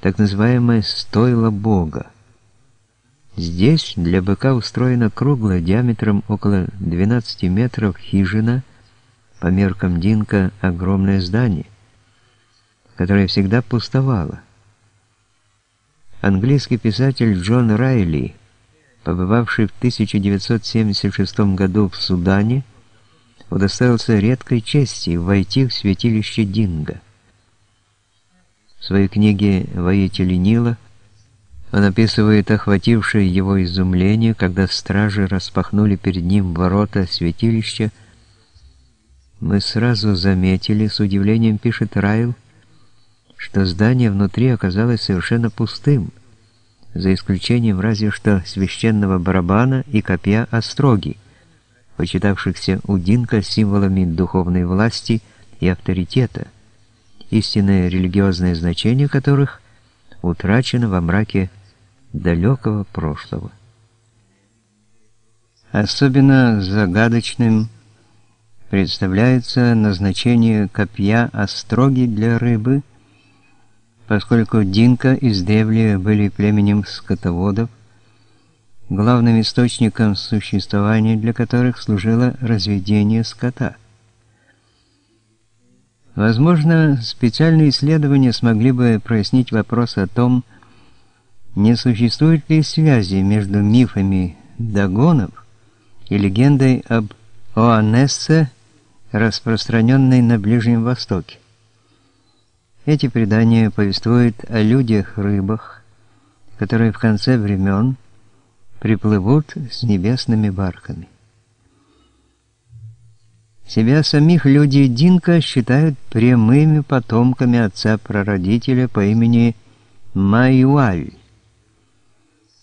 так называемое «стойло Бога». Здесь для быка устроена круглая диаметром около 12 метров хижина, по меркам Динка огромное здание, которое всегда пустовало. Английский писатель Джон Райли, побывавший в 1976 году в Судане, удостоился редкой чести войти в святилище Динго. Своей книге «Воители Нила» Он описывает охватившее его изумление, когда стражи распахнули перед ним ворота святилища. Мы сразу заметили, с удивлением пишет Райл, что здание внутри оказалось совершенно пустым, за исключением разве что священного барабана и копья остроги, почитавшихся у Динка символами духовной власти и авторитета, истинное религиозное значение которых утрачено во мраке далекого прошлого. Особенно загадочным представляется назначение копья остроги для рыбы, поскольку Динка издревле были племенем скотоводов, главным источником существования для которых служило разведение скота. Возможно, специальные исследования смогли бы прояснить вопрос о том, не существует ли связи между мифами Дагонов и легендой об Оанессе, распространенной на Ближнем Востоке? Эти предания повествуют о людях-рыбах, которые в конце времен приплывут с небесными барками. Себя самих люди Динка считают прямыми потомками отца-прародителя по имени Майуаль.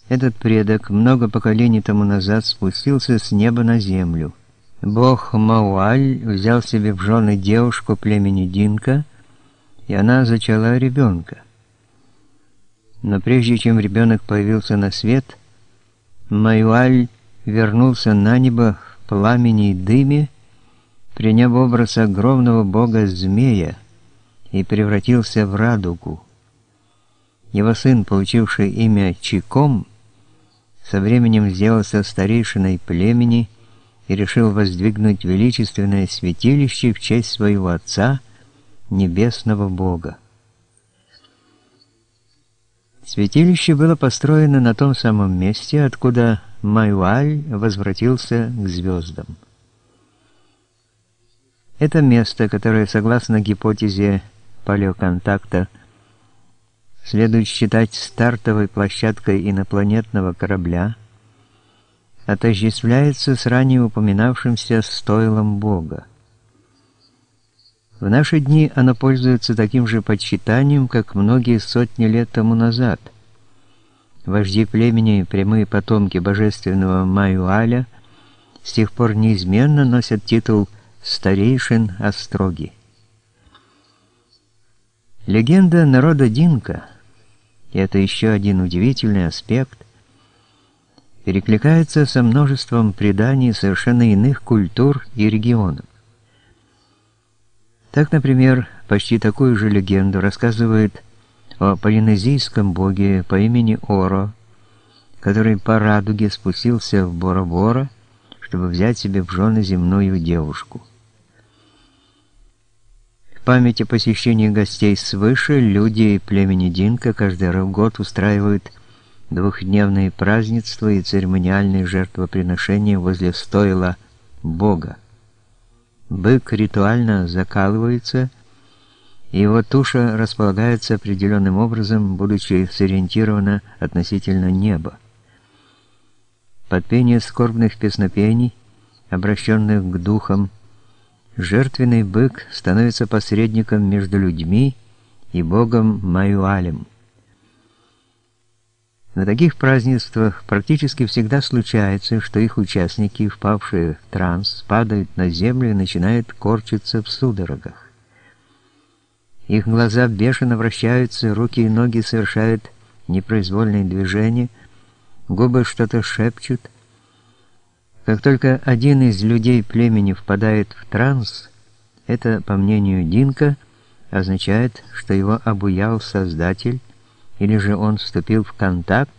Этот предок много поколений тому назад спустился с неба на землю. Бог Мауаль взял себе в жены девушку племени Динка, и она зачала ребенка. Но прежде чем ребенок появился на свет, Мауаль вернулся на небо в пламени и дыме, приняв образ огромного бога-змея и превратился в радугу. Его сын, получивший имя Чиком, со временем сделался старейшиной племени и решил воздвигнуть величественное святилище в честь своего отца, небесного бога. Святилище было построено на том самом месте, откуда Майуаль возвратился к звездам. Это место, которое, согласно гипотезе палеоконтакта, следует считать стартовой площадкой инопланетного корабля, отождествляется с ранее упоминавшимся стойлом Бога. В наши дни оно пользуется таким же почитанием, как многие сотни лет тому назад. Вожди племени, прямые потомки божественного Маюаля, с тех пор неизменно носят титул «старейшин Остроги». Легенда народа Динка – и это еще один удивительный аспект, перекликается со множеством преданий совершенно иных культур и регионов. Так, например, почти такую же легенду рассказывает о полинезийском боге по имени Оро, который по радуге спустился в Бора-Бора, чтобы взять себе в жены земную девушку память о посещении гостей свыше люди племени Динка каждый год устраивают двухдневные празднества и церемониальные жертвоприношения возле стойла Бога. Бык ритуально закалывается, и его туша располагается определенным образом, будучи сориентирована относительно неба. Под пение скорбных песнопений, обращенных к духам, жертвенный бык становится посредником между людьми и богом Маюалем. На таких празднествах практически всегда случается, что их участники, впавшие в транс, падают на землю и начинают корчиться в судорогах. Их глаза бешено вращаются, руки и ноги совершают непроизвольные движения, губы что-то шепчут, как только один из людей племени впадает в транс, это, по мнению Динка, означает, что его обуял Создатель, или же он вступил в контакт